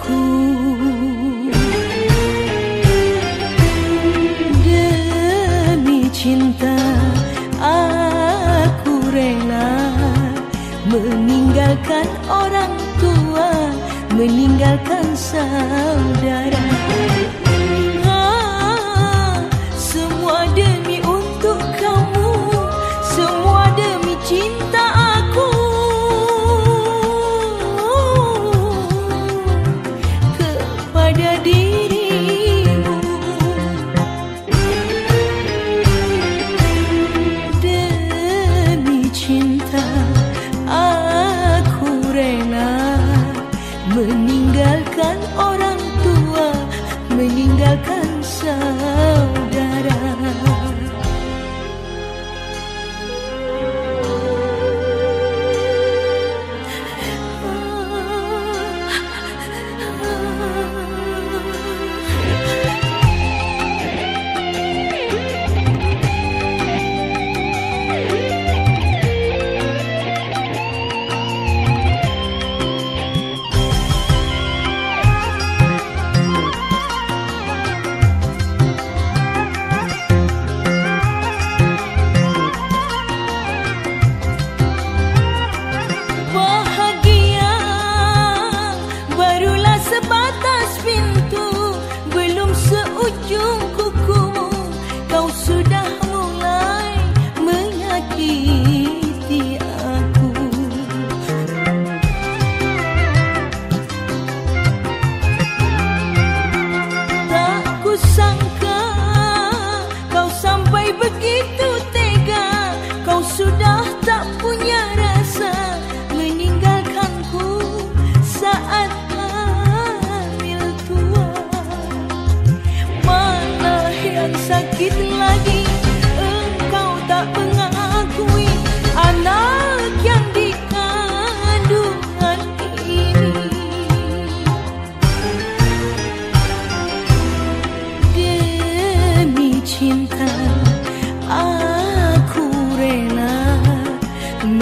ku demi cinta aku rela meninggalkan orang tua meninggalkan saudara. Meninggalkan orang tua meninggalkan saudara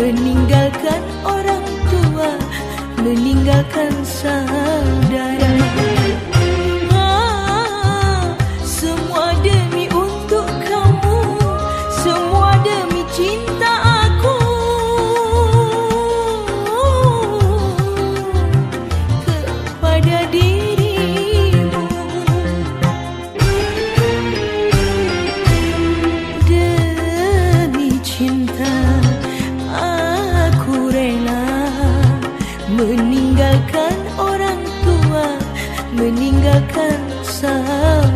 meninggalkan orang tua meninggalkan saudara meninggalkan orang tua meninggalkan saudara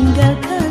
应该可